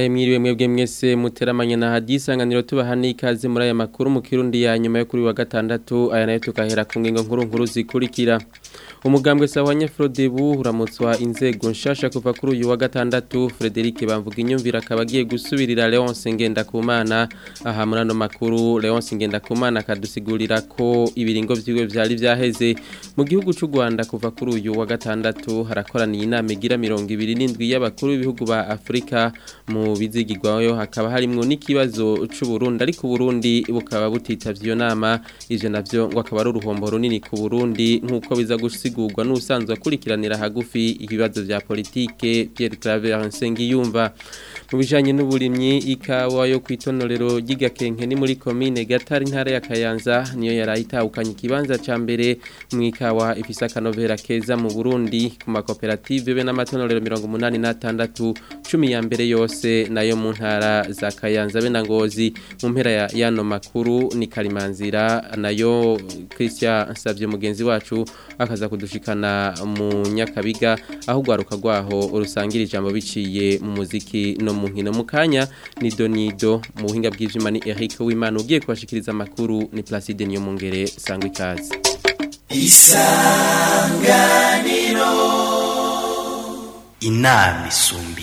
ahe mwiriwe mwebwe mwese muteramanye na hadisi anganiro tubahani ikaze muri aya makuru mu kirundi ya nyuma yo kuri wa gatandatu aya nayo tukahera ku ngingo nkuru nkuru zikurikira umugambwe sabanye Frodebu uramutswa inzego nshasha kuva kuri uyu wa gatandatu Frederic bamvuga inyumvira akabagiye agiye gusubirira Leonce Ngendakumana aha muri ano makuru Leonce Ngendakumana akadusigurira ko ibiringo by'iwe byari byaheze mu gihugu cy'u Rwanda kuva kuri uyu wa gatandatu harakoraniye inama igira mirongo ibiri n'indwi y'abakuru b'ibihugu ba Afrika mu bizigirwayo hakaba harimo n'ikibazo cy'u Burundi ariko Burundi bukaba butitavye iyo nama ivyo nabyo ngo akaba ari uruhombo runini ku Burundi nkuko biza gusiga asigurwa n'usanzwe akurikiranira hagufi ibibazo bya politike Pierre Traverse Ngiyumva mu bijanye n'uburimyi ikawa yo kwitonorero gigakenke ni muri commune Gatari ntare ya Kayanza niyo yarayitahukanye kibanza cya mbere mu ikawa ifisa kanovera keza mu Burundi ku makoperative be n'amatonorero 86 cumi ya mbere yose nayo mu ntara za Kayanza be na Ngozi mu mpera ya yano makuru ni Kalimanzira nayo Christian Savye mugenzi wacu akaza rudushikana mu nyakabiga aho urwaruka rwaho rusangira ijambo biciye mu muziki no mu nkino mukanya kanya ni donido mu buhinga bw'ibyuma ni Eric w'imana ugiye kwashikiriza amakuru ni Placide niyo mu ngere sangwa isanganiro inama isumba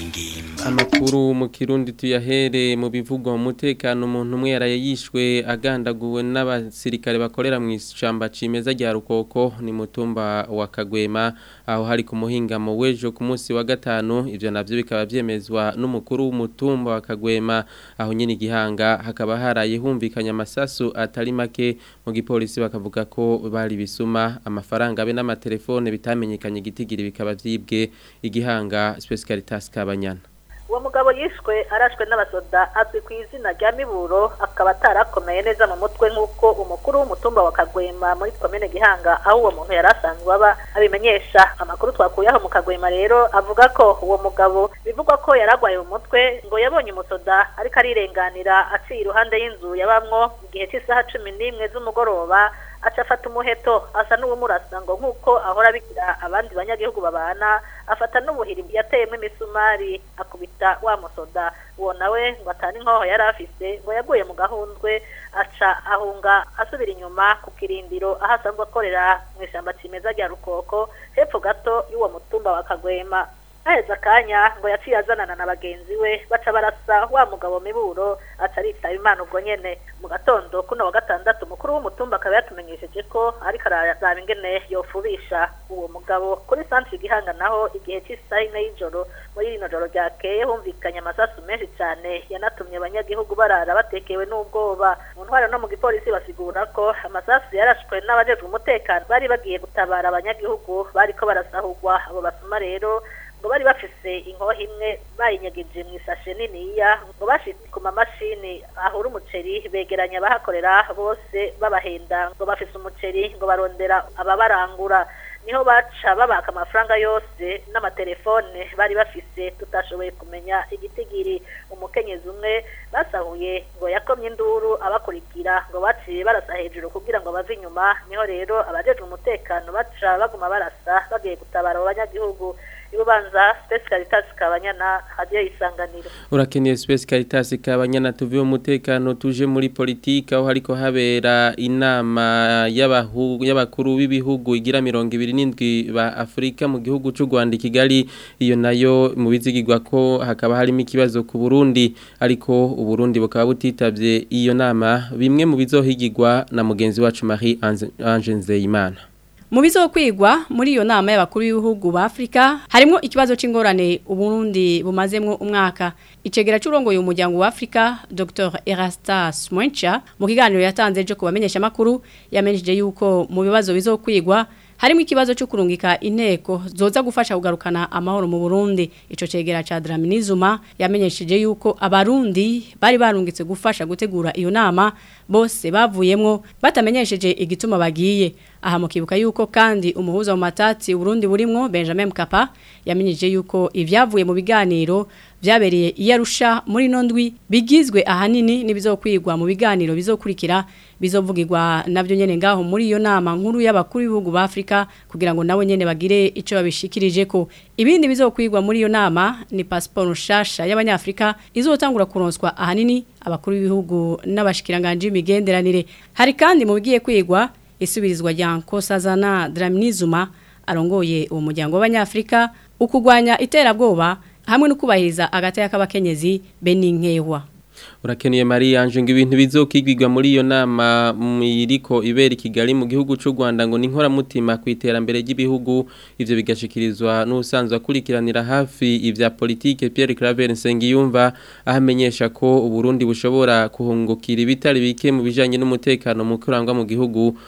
amakuru mu kirundi tuyahere mu bivugwa mu mutekano umuntu umwe yarayishwe agandaguwe n'abasirikare bakorera mu ishyamba cimeza rya rukoko ni mutumba wa kagwema aho hari ku mu w'ejo ku munsi wa gatanu ibyo nabyo bikaba byemezwa n'umukuru w'umutumba wa kagwema aho nyine igihanga hakaba haraye humvikanye amasasu atari make mu gipolisi bakavuga ko bari bisuma amafaranga be n'amatelefone bitamenyekanye igitigiri bikaba byibwe igihanga specialitas kabanyana uwo mugabo yishwe arashwe n'abasoda azwi ku izina rya miburo akaba atarakomeye neza mu mutwe nk'uko umukuru w'umutumba wa kagwema muri komine gihanga aho uwo muntu yari asanzwe aba abimenyesha amakuru twakuye aho mu kagwema rero avuga ko uwo mugabo bivugwa ko yaragwaye agwaye mu mutwe ngo yabonye umusoda ariko arirenganira aciye iruhande y'inzu yabamwo igihe cy'isaha cumi n'imwe z'umugoroba acafata umuheto asa n'uwumurasa ngo nk'uko ahora abigira abandi banyagihugu babana afata n'ubuhiri yateyemo imisumari akubita wa musoda uwo nawe ngo atane inkoho yari afise ngo yaguye mu gahunzwe aca ahunga asubira inyuma ku kirindiro aho asanzwe akorera mu ishyamba kimeza rya rukoko hepfo gato y'uwo mutumba wa kagwema haheze akanya ngo yaciye azanana na bagenzi we baca barasa wa mugabo miburo ataritaye imana ubwo nyene mu gatondo kuno wa gatandatu umukuru w'umutumba akaba yatumenyesheje ko ariko arazaba ingene yofubisha uwo mugabo kuri santire gihanga naho igihe cy'isaha ine y'ijoro muri rino joro ryakeye humvikanye amasasu menshi cyane yanatumye abanyagihugu barara batekewe n'ubwoba mu ntwara no mu gipolisi basigura ko amasasu yarashwe n'abajejwe umutekano bari bagiye gutabara abanyagihugu bariko barasahurwa abo basuma rero ngo bari bafise inkoho imwe bayinyegeje mu isashe niniya ngo bashize ku mamashini ahura umuceri begeranya abahakorera bose babahenda ngo bafise umuceri ngo barondera ababarangura niho baca babaka amafaranga yose n'amatelefone bari bafise tutashoboye kumenya igitigiri umukenyezi umwe basahuye ngo yakomye induru abakurikira ngo baciye barasa hejuru kugira ngo bave inyuma niho rero abajejwe umutekano baca baguma barasa bagiye gutabara abo banyagihugu yubanza Space karitasi kabanyana hajya isanganiro urakeneye sipesi karitasi kabanyana tuve umutekano tuje muri politiki aho hariko habera inama y'abakuru b'ibihugu igira mirongo ibiri n'indwi ba afurika mu gihugu cy'u rwanda i kigali iyo nayo mu bizigirwa ko hakaba harimo ikibazo ku burundi ariko u Burundi bukaba butitabye iyo nama bimwe mu bizohigirwa na mugenzi wacu marie ange mu kwigwa muri iyo nama y'abakuru b'ibihugu ba harimo ikibazo c'ingorane uburundi bumazemo umwaka icegera c'urongoye umuryango wa Afrika Dr Erastas Mwencha mu kiganiro yatanze ejo kubamenyesha makuru yamenyesheje yuko mu bibazo bizokwigwa harimo ikibazo cyo kurungika inteko zoza gufasha kugarukana amahoro mu Burundi ico cegera cha Draminizuma yamenyesheje yuko abarundi bari barungitse gufasha gutegura iyo nama bose bavuyemo batamenyesheje igituma bagiye aha mukibuka yuko kandi umuhuza wa matati Burundi burimwo Benjamin Mkapa yamenyeje yuko ivyavuye mu biganiro vyabereye iyarusha muri nondwi bigizwe ahanini nibizokwigwa mu biganiro bizokurikira bizovugirwa nabyo nyene ngaho muri iyo nama nkuru y'abakuru b'ibihugu ba Afrika kugira ngo nabo nyene bagire ico babishikirije ko ibindi bizokwirwa muri iyo nama ni passport nshasha y'abanyafrika izotangura kuronswa ahanini abakuru b'ibihugu n'abashikiranganje imigenderanire hari kandi mu bigiye kwigwa isubirizwa rya Nkosazana Dramnizuma arongoye uwo muryango w'abanyafrika ukugwanya iterabwoba hamwe no kubahiriza agati y'akabakenyezi Beninkewa urakeneye mariya ange ngo ibintu bizokigirwa muri iyo nama iriko ibera i kigali mu gihugu cy'u rwanda ngo ni inkoramutima ku iterambere ry'ibihugu ibyo bigashikirizwa n’usanzwe akurikiranira hafi ibya politiki Pierre claver nsengiyumva aho amenyesha ko Burundi bushobora kuhungukira ibitari bike mu bijyanye n'umutekano mu kurangwa mu gihugu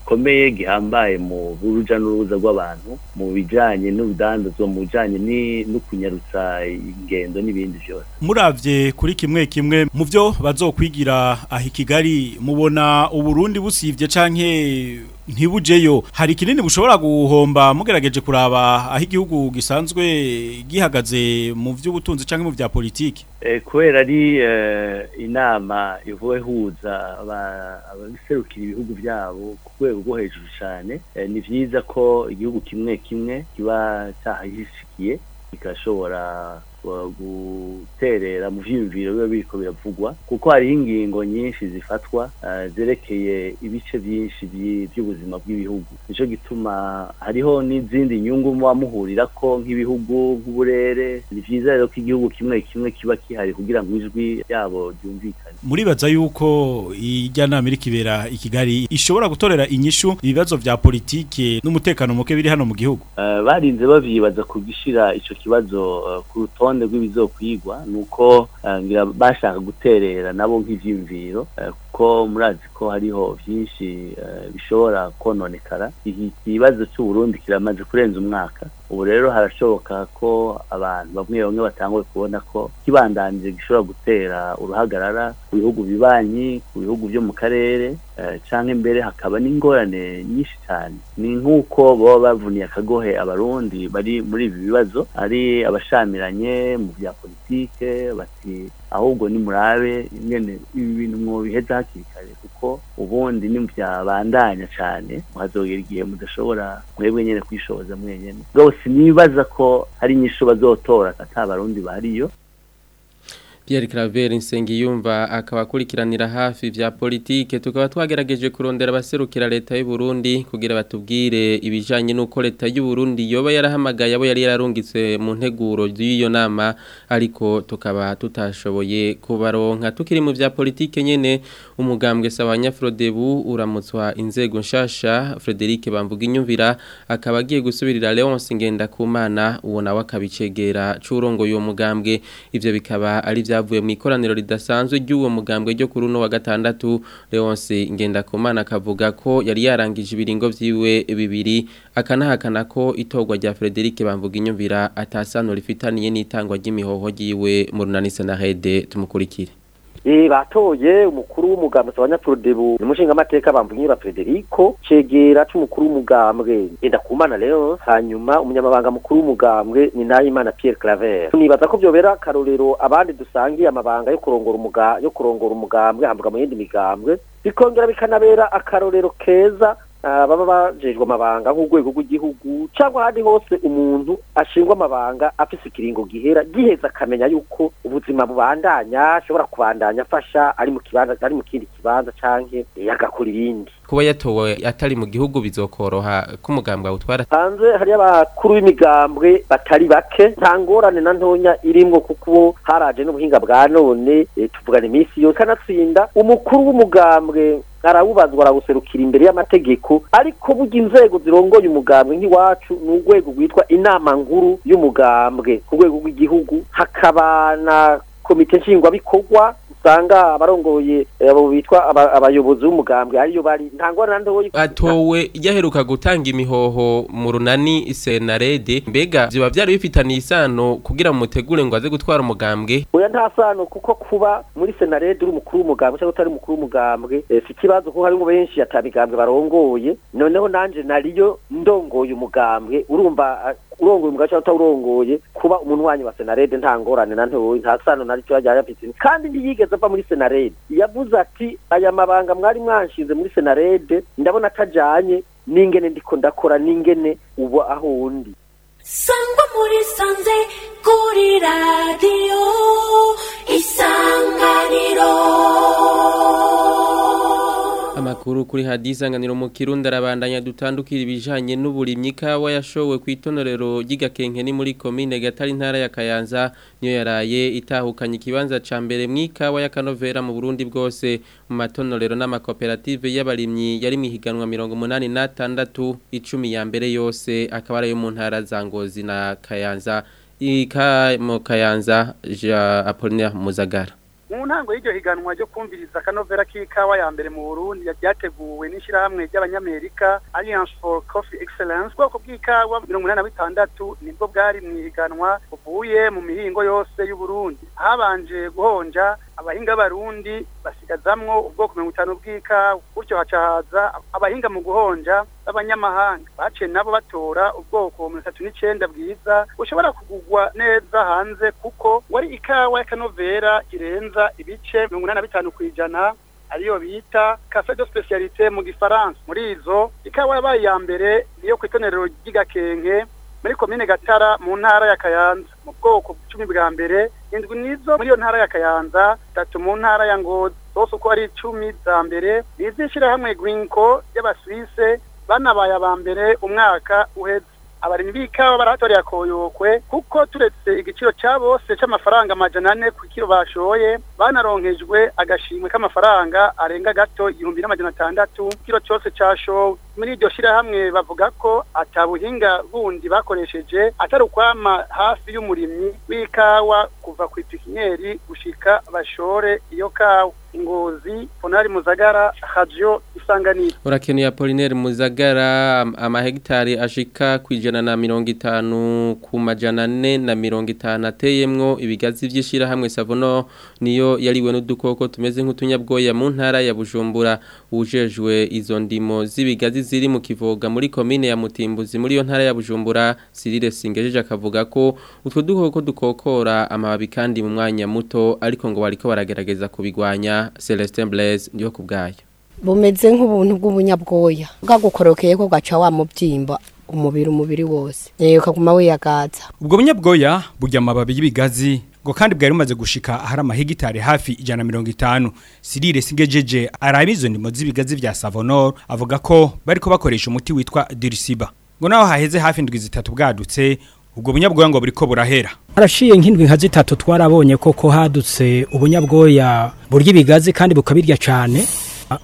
gikomeye gihambaye mu buruja n'uruza rw'abantu mu bijyanye n'ubudandazwa mu bijyanye no kunyarutsa ingendo n'ibindi byose murabye kuri kimwe kimwe mu byo bazokwigira aha i kigali mubona uburundi busibye cyangwa ntibujeyo hari kinini bushobora guhomba mugerageje kuraba aho igihugu gisanzwe gihagaze mu by'ubutunzi cyangwa mu bya politiki eh, kubera ari eh, inama ivuwe abaserukira ibihugu byabo ku rwego rwo hejuru cyane eh, ni byiza ko igihugu kimwe kimwe kiba cyahishikiye kigashobora guterera mu byiyumviro biba biriko biravugwa kuko hariho ingingo nyinshi zifatwa eh, zerekeye ibice byinshi by'ubuzima bw'ibihugu nico gituma hariho n'izindi nyungu muba ko nk'ibihugu nk'uburere ni vyiza rero ko igihugu kimwe kimwe kiba kihari kugira ngo ijwi yabo ryumvikane muribaza yuko ijya nama iri kibera i kigali ishobora gutorera inyishu ibibazo bya politiki n'umutekano muke biri hano mu gihugu eh, barinze bavyibaza kugishyira icyo kibazo uh, ku rutonde urutonde rw'ibizokwigwa ni uko eh, bashaka guterera nabo nk'ibyiyumviro eh, kuko murazi ko hariho byinshi eh, bishobora kononekara iki kibazo cy'uburundi kiramaze kurenza umwaka ubu rero harashoboka ko abantu bamwe bamwe batangwe kubona ko kibandanije gishobora gutera uruhagarara ku bihugu bibanyi ku bihugu byo mu karere eh, cyangwa imbere hakaba n'ingorane nyinshi cyane ni nk'uko baba bavuniye akagohe abarundi bari muri ibi bibazo ari abashamiranye mu bya politike bati ahubwo nimurabe ingene ibi bintu mwobiheza hakiri kare kuko ubundi nibyabandanya cyane muhazogera igihe mudashobora mwebwe nyine kwishoboza mwenyine rwose nibaza ko hari inyishu bazotora ataba abarundi Pierre Claver Nsengiyumva akaba akurikiranira hafi vya politike tukaba twagerageje kurondera abaserukira leta y'u Burundi kugira batubwire ibijanye nuko leta y'u Burundi yoba yarahamagaye abo yari yararungitse mu nteguro y'iyo nama ariko tukaba tutashoboye kubaronka tukiri mu vya politike nyene umugambwe sabanya Frodebu uramutswa inzego nshasha Frederic bamvuga inyumvira akaba agiye gusubirira Leonce Ngenda kumana ubona wakabicegera curongo yo mugambwe ivyo bikaba ari vya byavuye mu ikoraniro ridasanzwe ry'uwo mugambwe ryo kuri uno wa gatandatu Leonce Ngendakumana akavuga ko yari yarangije ibiringo byiwe bibiri akanahakana ko itogwa rya Frederic Bamvuga inyumvira atasano rifitaniye n'itangwa ry'imihoho giwe mu runanisa na Hede tumukurikire E, batoye umukuru w'umugambwe abanyapurodebu n'umushingamateka bamvunyi ba Federico cegera cy’umukuru w'umugambwe enda kumana rero hanyuma umunyamabanga mukuru w'umugambwe ni Nahimana Pierre Claver nibaza ko byobera karorero abandi dusangiye amabanga yo kurongora umuga yo kurongora umugambwe hambuka mu yindi migambwe bikongera bikanabera akarorero keza Ah, baba bajejwe amabanga nk'urwego rw'igihugu cyangwa ahandi hose umuntu ashingwa amabanga afise ikiringo gihera giheza akamenya yuko ubuzima bubandanya ashobora kubandanya afasha ari mu kibanza ari mu kindi kibanza cyangwa agakora ibindi kuba yatowe atari mu gihugu bizokoroha k'umugambwe awutwara hanze hari abakuru b'imigambwe batari bake nta ngorane na ntonya irimwo kuko haraje n'ubuhinga bwa none eh, tuvugana iminsi yose kanatsinda umukuru w'umugambwe arabubazwa arabuserukira imbere y'amategeko ariko burya inzego zirongoye umugambwe nk'iwacu ni urwego rwitwa inama nkuru y'umugambwe ku rwego rw'igihugu hakaba na komite nshingwabikorwa usanga abarongoye eh, bitwa abayobozi b'umugambwe ariyo bari ntango nandoye atowe yaheruka gutanga imihoho mu runani senarede mbega ziba byari bifitaniye isano kugira mutegure ngo aze gutwara umugambwe oya nta sano kuko kuba muri senarede uri umukuru w'umugambwe cyangwa utari umukuru w'umugambwe eh, si ikibazo kuko harimo benshi atabigambwe barongoye noneho nanje nariyo ndongoye umugambwe urumva urongoye mugaca utawurongoye kuba umuntu wanyu wa senarede nta ngorane na ntoyi nta sano na rito yajya yapitse kandi ntiyigeze ava muri senarede yavuze ati aya mabanga mwari mwanshize muri senarede ndabona atajyanye n'ingene ndiko ndakora n'ingene ubu aho undi sangwa muri sanze kuri radiyo amakuru kuri hadisanganiro mu kirundi arabandanya dutandukira ibijanye n'uburimyi kawa yashowe ku itonorero ni muri komine gatari intara ya kayanza niyo yaraye itahukanye ikibanza cya mbere mu ikawa y'akanovera mu burundi bwose mu matonorero n'amakoperative y'abarimyi yari mu ihiganwa mirongo umunani n'atandatu icumi ya mbere yose akaba ariyo mu ntara za ngozi na kayanza ika kayanza ja apolinaire muzagara mu ntango y'iryo higanwa ryo kumviriza akanovera k'ikawa ya mbere mu burundi ryateguwe n'ishyirahamwe ry'abanyamerika alliance for coffee excellence ubwoko bw'ikawa mirongo inani na bitandatu nibwo bwari mu ihiganwa buvuye mu mihingo yose y'uburundi habanje guhonja abahinga barundi basigazamwo ubwoko mirongo itanu bw'ika gutyo haca abahinga mu guhonja b'abanyamahanga baciye nabo batora ubwoko mirongo itatu n'icenda bwiza bushobora kugugwa neza hanze kuko wari ikawa y'akanovera irenza ibice mirongo inani na bitanu kw'ijana ariyo bita cafe de specialité mu gifaransa muri izo ikawa yabaye iya mbere niyo ku itonerero ry'igakenke muri komine gatara mu ntara ya kayanza mu bwoko cumi bwa mbere indwi nizo muri iyo ntara ya kayanza tatu mu ntara ya ngozi zose uko ari icumi za mbere rizishyirahamwe grinko y'abasuwise banabaye aba mbere umwaka uhetse abarimyi b'ikawa barahatoreye akoyokwe kuko turetse igiciro cya bose cy'amafaranga amajana ane ku kiro bashoye banarongejwe agashimwe k'amafaranga arenga gato igihumbi n'amajana atandatu ku kiro cyose cyashowe muri iryo shyirahamwe bavuga ko atabuhinga bundi bakoresheje atari ukwama hafi y'umurimyi w'ikawa kuva ku ipikinyeri gushika bashore iyo kawa ingozi ponari muzagara hajyo isanganiro urakeneye apolineri muzagara amahegitari ashika ku ijana na mirongo itanu ku majana ane na mirongo itanu ateyemwo ibigazi by'ishyirahamwe savono niyo yariwe n'udukoko tumeze nk'utunyabwoya mu ntara ya bujumbura wujejwe izo ndimo z'ibigazi ziri mu kivoga muri komine ya mutimbuzi muri iyo ntara ya bujumbura sirire singejeje akavuga ko utwo dukoko dukokora amababi kandi mu mwanya muto ariko ngo bariko baragerageza kubigwanya celestin blaise yo kubgaya bumeze nk'ubuntu bw'ubunyabwoya gukorokeye ko gaca mubyimba umubiri umubiri wose kaguma ukaguma wiyagaza ubwo bunyabwoya burya amababi y'ibigazi ngo kandi bwari bumaze gushika ahari amahegitari hafi ijana mirongo itanu sirire sigejeje arabizo ndimo z'ibigazi bya savonor avuga ko bariko bakoresha umuti witwa dirisiba ngo naho haheze hafi indwi zitatu bwadutse ubwo bunyabwoya ngo buriko burahera arashiye nk'indwi nka zitatu twarabonye koko hadutse ubunyabwoya burya ibigazi kandi bukabirya cyane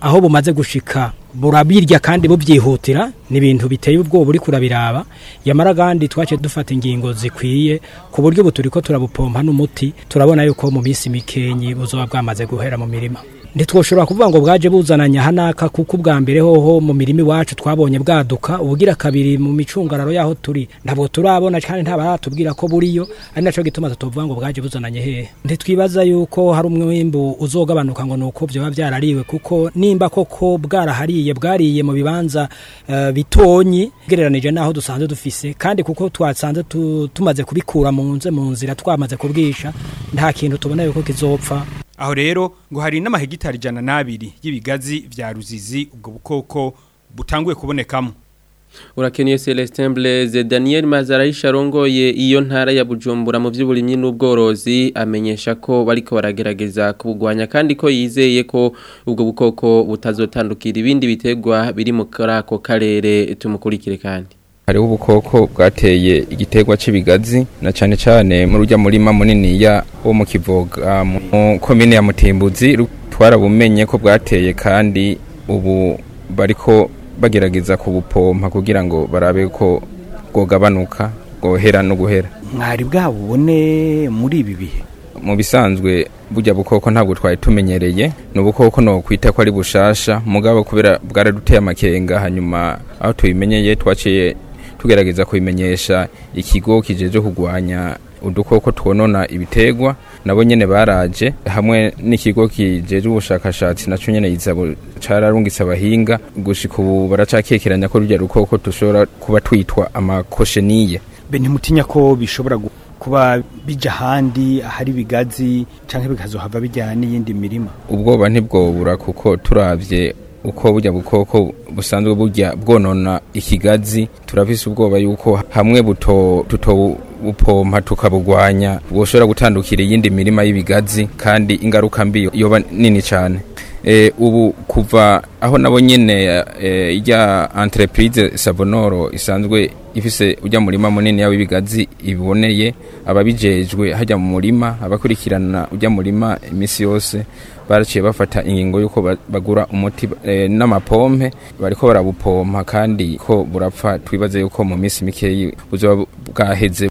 aho bumaze gushika burabirya kandi bubyihutira ni ibintu biteye ubwoba uri kurabiraba yamara kandi twace dufata ingingo zikwiye ku buryo ubu turi ko turabupompa n'umuti turabona yuko mu minsi mikenyi buzoba bwamaze guhera mu mirima ntitwoshobora kuvuga ngo bwaje buzananya hanaka kuko ubwa mbere hoho mu mirima iwacu twabonye bwaduka ubugira kabiri mu micungararo yaho turi ntabwo turabona kandi ntabaratubwira ko buriyo ari nacyo gituma tuvuga ngo bwaje buzananye hehe ntitwibaza yuko hari umwimbu uzogabanuka ngo nuko byaba byarariwe kuko nimba koko bwarahariye bwariye mu bibanza eh, bitonyi ugereranije n'aho dusanzwe dufise kandi kuko twasanze tumaze kubikura mu nzira twamaze kubwisha nta kintu tubona yuko kizopfa aho rero ngo hari n'amahegitari ijana n'abiri y'ibigazi bya ruzizi ubwo bukoko butanguye kubonekamo urakeniye Celestin Blaise Daniel Mazaraisha arongoye iyo ntara ya Bujumbura mu by'uburimyi n'ubworozi amenyesha ko bariko baragerageza kubugwanya kandi ko yizeye ko ubwo bukoko butazotandukira ibindi bitegwa biri mu karako karere tumukurikire kandi hariho ubukoko bwateye igiterwa cy'ibigazi na cyane cyane muri urya murima muniniya wo mu kivoga mu komine ya mutimbuzi twarabumenye ko bwateye kandi ubu bariko bagerageza kubupompa kugira ngo barabe ko bwogabanuka bwohera no guhera mwari bwabubone muri ibi bihe mu bisanzwe burya bukoko ntabwo twari tumenyereye ni ubukoko no ukwita ko ari bushasha mugabo kubera bwaraduteye amakenga hanyuma aho tubimenyeye twaciye tugerageza kubimenyesha ikigo kijeje kugwanya udukoko twonona ibitegwa nabo nyene baraje hamwe n'ikigo kijeje ubushakashatsi naco nyene izabo cararungitse abahinga gushika ubu baracakekeranya ko rujya rukoko tushobora kuba twitwa amakosheniye bene mutinya ko bishobora kuba bija handi ahari bigazi canke bikazohava bijyana n'iyindi mirima ubwoba ntibwobura kuko turavye uko bujya bukoko busanzwe bujya bwonona ikigazi turafise ubwoba yuko hamwe buto tuto bupompa tukabugwanya bushobora gutandukira iyindi mirima y'ibigazi kandi ingaruka mbi yoba nini cyane eh, ubu kuva aho nabo nyine eh, ijya entreprise sabonoro isanzwe ifise ujya murima munini yaba ibigazi iboneye ababijejwe hajya mu murima abakurikirana ujya murima iminsi yose baraciye bafata ingingo y'uko bagura umuti eh, n'amapompe bariko barabupompa kandi ko burapfa twibaze yuko mu minsi mikeyi buzoba bwaheze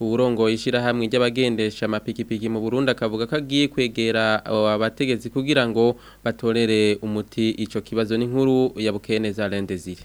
uburongo ishyirahamwe ry'abagendesha amapikipiki mu Burundi akavuga ko agiye kwegera abategezi kugira ngo batorere umuti ico kibazo n'inkuru ya bukeneza rendezire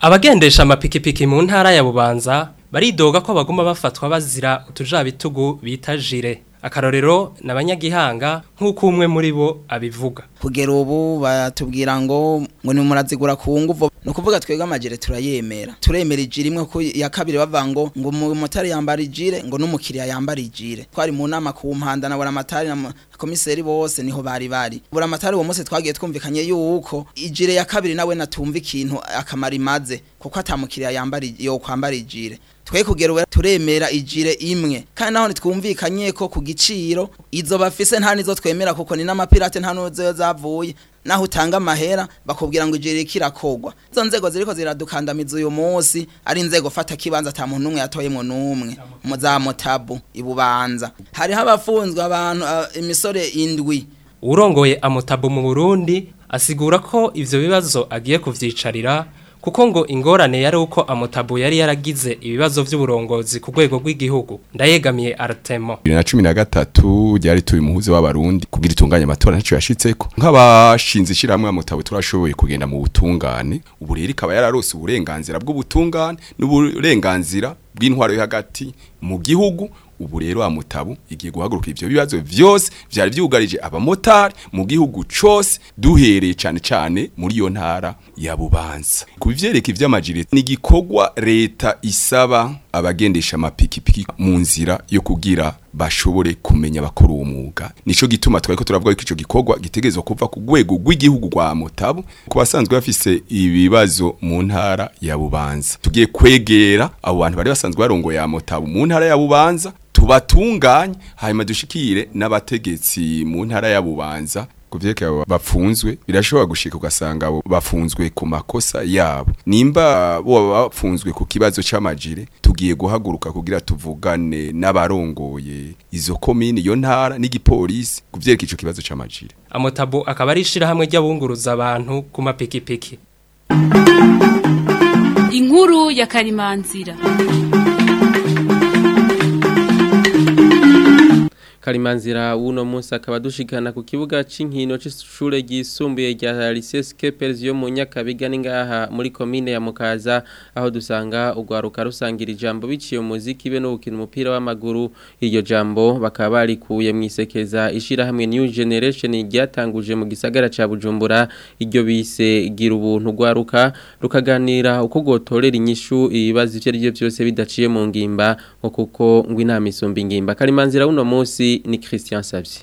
abagendesha amapikipiki mu ntara ya bubanza baridoga ko baguma bafatwa bazira utujabitugu bita jire akarorero na banyagihanga nk'uko umwe muri bo abivuga kugera ubu batubwira ngo ngo ni murazigura ku nguvu ni ukuvuga twebwe amajire turayemera turemera ijire imwe ko ya kabiri bavuga ngo ngo umumotari yambara ijire ngo n'umukiriya yambara ijire twari mu nama ku mpanda na buri amatari na komiseri bose niho bari bari buri amatari uwo munsi twagiye twumvikanye yuko ijire ya kabiri nawe natumva ikintu akamaro imaze kuko atamukiriya yambara yo kwambara ijire twe kugera turemera ijire imwe kandi naho ntitwumvikanye ko ku giciro izo bafise nta nizo twemera kuko ni n'amapirate nta n'uzo zavuye naho utanga amahera bakubwira ngo ijire kirakogwa zo nzego ziriko ziradukandamiza uyu munsi ari inzego fata kibanza ata muntu umwe yatoyemo n'umwe muzamutabu ibubanza hariho abafunzwe abantu imisore indwi urongoye amutabu mu Burundi asigura ko ivyo bibazo agiye kuvyicarira kuko ngo ingorane yari uko amutabu yari yaragize ibibazo by'uburongozi ku rwego rw'igihugu ndayegamiye aratemo bibiri na cumi na gatatu ryari tuye muhuze w'abarundi kugira itunganya amatora ntacyo ko nk'abashinze ishyirahamwe amutabu turashoboye kugenda mu butungane ubu rero ikaba yararose uburenganzira bw'ubutungane n'uburenganzira bw'intwaro yo hagati mu gihugu uburero rero amutabu igiye guhaguruka ivyo bibazo byose byari byugarije abamotari mu gihugu cose duhereye cyane cyane muri iyo ntara ya Bubanza ku kuvyereka ivy'amajire ni gikorwa leta isaba abagendesha amapikipiki mu nzira yo kugira bashobore kumenya abakora uwo mwuga nico gituma twari ko turavuga ko ico gikorwa gitegerezwa kuva ku gwego rw'igihugu rwa Mutabu ku basanzwe bafise ibibazo mu ntara ya Bubanza tugiye kwegera abo bantu bari basanzwe barongo ya Mutabu mu ntara ya Bubanza tubatunganye hanyuma dushikire n'abategetsi mu ntara ya Bubanza ku vyerekeye bapfunzwe birashobora gushika ugasanga abo bafunzwe ku makosa yabo nimba bo bafunzwe ku kibazo c'amajire tugiye guhaguruka kugira tuvugane n'abarongoye izo komini yo ntara n'igipolisi ku vyerekeye ico kibazo c'amajire amotabo akaba ari ishirahamwe ry'abunguruza abantu ku mapikipiki inkuru ya karimanzira Kalimanzira uno munsi akaba dushikana ku kibuga cy'inkino cy'ishure ryisumbuye rya Lycée Kepers yo mu Nyakabiga ningaha muri commune ya Mukaza aho dusanga ugwaruka rusangira ijambo biciye muziki be no gukina umupira w'amaguru iryo jambo bakaba barikuye mwisekeza ishira hamwe New Generation ryatanguje mu gisagara ca Bujumbura iryo bise gira ubuntu gwaruka rukaganira uko gotorera inyishu ibibazo ivyo byose bidaciye mu ngimba ngo kuko ngo inama isumba ingimba uno munsi ni Christian Sabye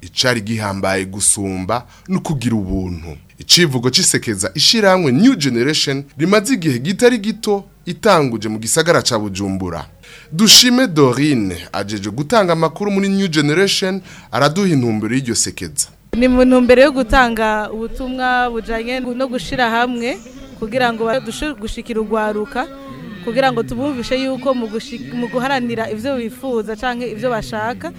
icari gihambaye gusumba no kugira ubuntu icivugo cisekeza ishiramwe new generation rimaze igihe gitari gito itanguje mu gisagara ca Bujumbura dushime Dorine ajeje gutanga amakuru muri new generation araduha intumbero y'iryo sekeza ni mu ntumbero yo gutanga ubutumwa bujanye no gushira hamwe kugira ngo gushikira urwaruka kugira ngo tubumvishe yuko mu guharanira ibyo bifuza canke ivyo bashaka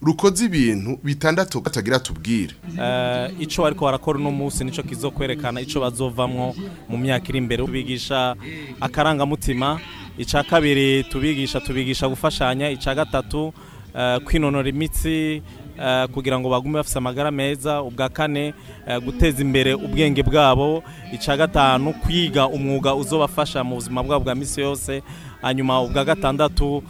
rukoze ibintu bitandatu batagira tubwire eh, icyo ariko barakora uno munsi nicyo kizokwerekana icyo bazovamwo mu myaka iri imbere bigisha akarangamutima icya kabiri tubigisha tubigisha gufashanya icya gatatu eh, kwinonora imitsi eh, kugira ngo bagume bafite amagara meza ubwa kane eh, guteza imbere ubwenge bwabo icya gatanu kwiga umwuga uzobafasha mu buzima bwabo bwa minsi yose hanyuma ubwa gatandatu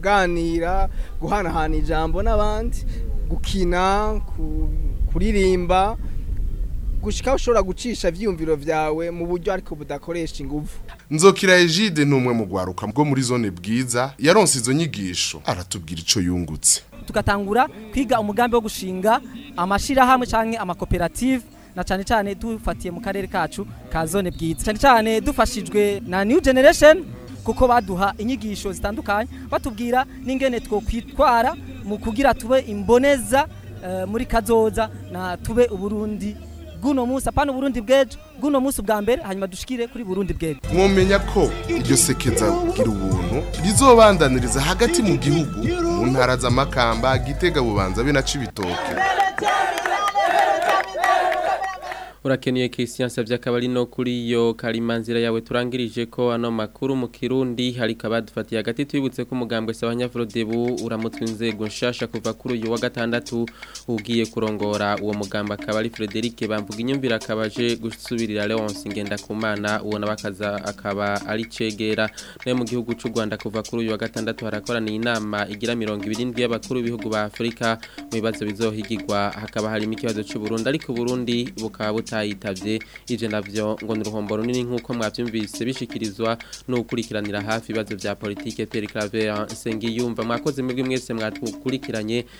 kuganira guhanahana ijambo n'abandi gukina kuririmba gushika ushobora gucisha vyumviro byawe mu buryo ariko budakoresha ingufu nzokira Egide ni umwe mu rwaruka bwo muri zone bwiza yaronse izo nyigisho aratubwira icyo yungutse tugatangura kwiga umugambi wo gushinga amashyirahamwe cyangwa amakoperative na cyane cyane dufatiye mu karere kacu ka zone bwite cyane cyane dufashijwe na new generation kuko baduha inyigisho zitandukanye batubwira n'ingene twokwitwara mu kugira tube imboneza eh, muri kazoza na tube uburundi bw'uno munsi apana uburundi bw'ejo bw'uno munsi ubwa mbere hanyuma dushikire kuri burundi bw'ejo mwomenya ko iryo sekenza kugira ubuntu rizobandaniriza hagati mu gihugu mu ntara z'amakamba gitega bubanza be na urakeniye Christian savya kabari no kuri yo karimanzira yawe turangirije ko ano makuru mu Kirundi hari kabadufatiye agati twibutse ko umugambwe sabanyafrodebu uramutwe inzego nshasha kuva kuri uyu wa gatandatu ugiye kurongora uwo mugamba akabali Frederic bamvuga inyumvira akabaje gusubirira Leonce ngenda kumana ubona bakaza akaba ari cegera no mu gihugu cy'u Rwanda kuva kuri uyu wa gatandatu harakoraniye inama igira 270 y'abakuru bihugu ba Afrika mu bibazo bizohigirwa hakaba hari ikibazo cy'u Burundi ariko Burundi bukaba cyayitavye ivyo navyo ngo ni runini nk'uko mwavyumvise bishikirizwa no gukurikiranira hafi ibibazo vya politike Pierre Claver Nsengiyumva mwakoze mwebwe mwese mwatukurikiranye